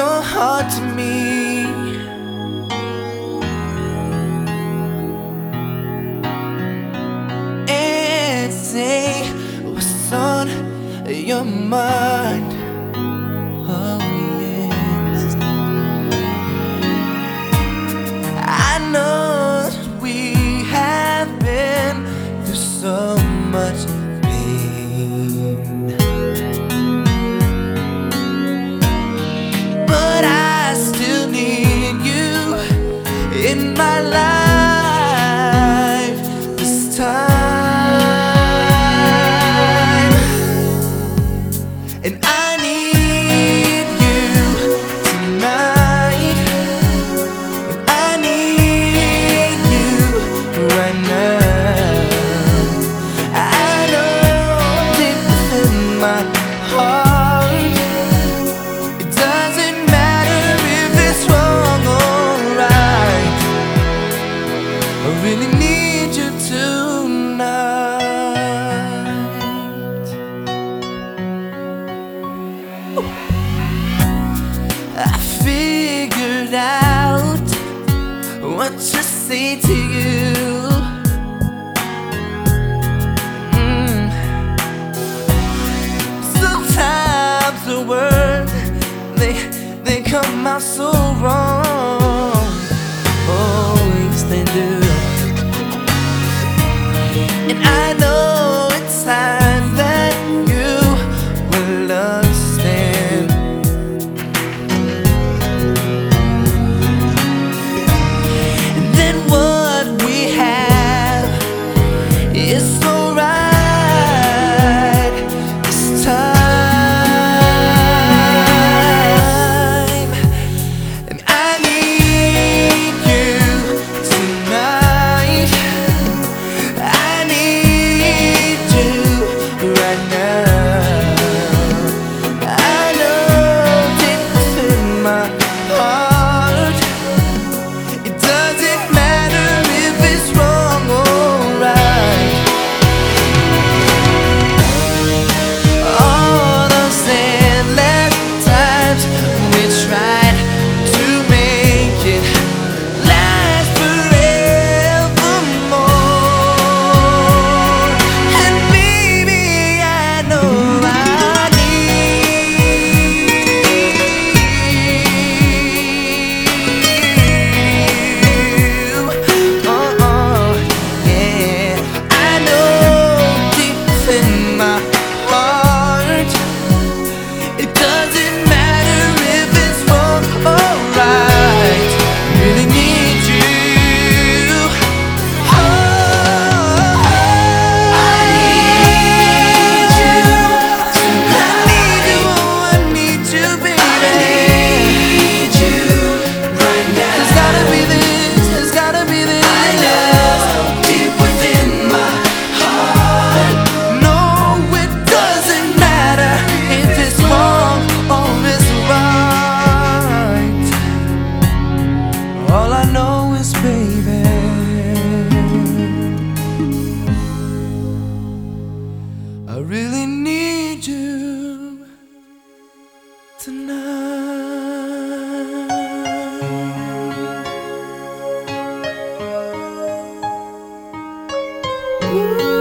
your heart to me. And say, what's on your mind? in my life. really need you tonight. I figured out what to say to you. Mm. Sometimes the words they they come out so wrong. I know always, baby. I really need you tonight. Ooh.